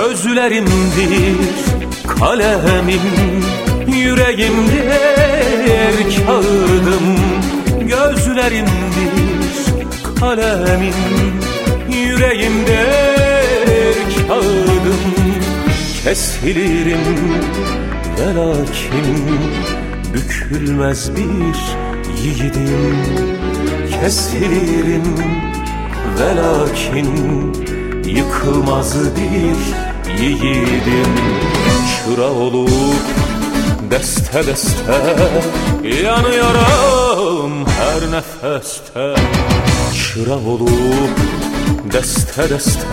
Gözlerimdir kalemim Yüreğimdir kağıdım. Gözlerimdir kalemim Yüreğimdir kağıdım. Kesilirim ve lakin Bükülmez bir yiğidim. Kesilirim ve lakin Yıkılmaz bir yiğidim. Çıra olup deste deste Yanıyorum her nefeste. Çıra olup deste deste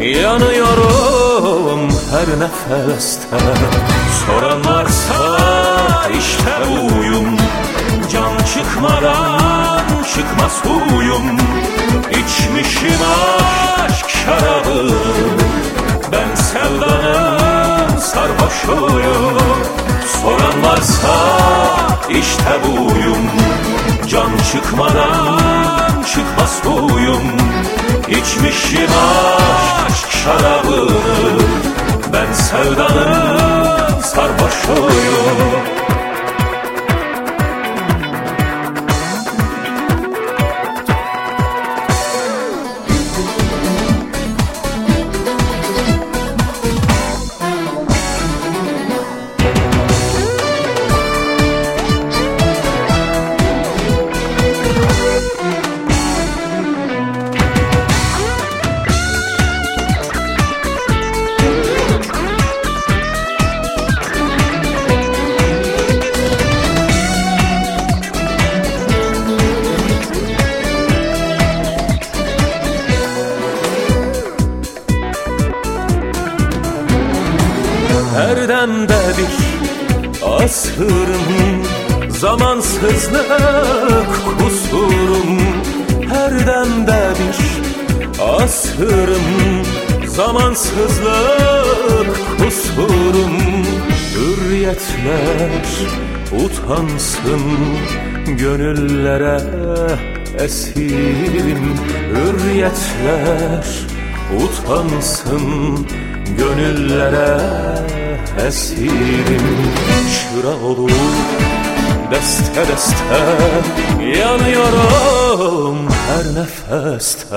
Yanıyorum her nefeste. Soran varsa işte buyum. Can çıkmadan çıkmaz huyum. İçmişim aşk işte buyum. Can çıkmadan çıkmaz huyum İçmişim aşk Her demde bir asırım Zamansızlık kusurum Her demde bir asırım Zamansızlık kusurum Hürriyetler utansın Gönüllere esirim Hürriyetler utansın Gönüllere esirim. Çıra olup deste deste Yanıyorum her nefeste.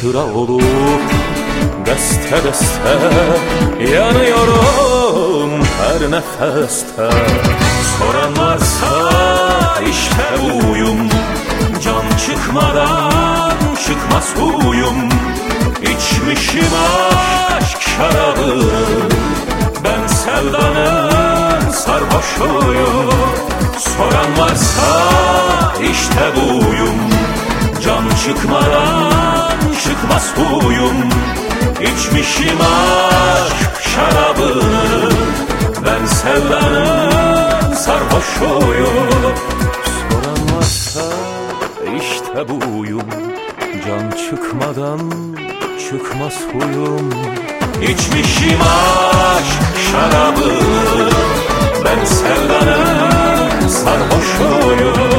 Çıra olup deste deste Yanıyorum her nefeste. Soran varsa işte buyum Can çıkmadan çıkmaz huyum İçmişim aşk şarabı. Ben sevdanın sarhoşuyum. Soran varsa işte buyum. Can çıkmadan çıkmaz huyum. İçmişim aşk şarabını Ben sevdanın sarhoşuyum. Soran varsa işte buyum. Can çıkmadan çıkmaz huyum İçmişim aşk şarabı. Ben sevdanın sarhoşuyum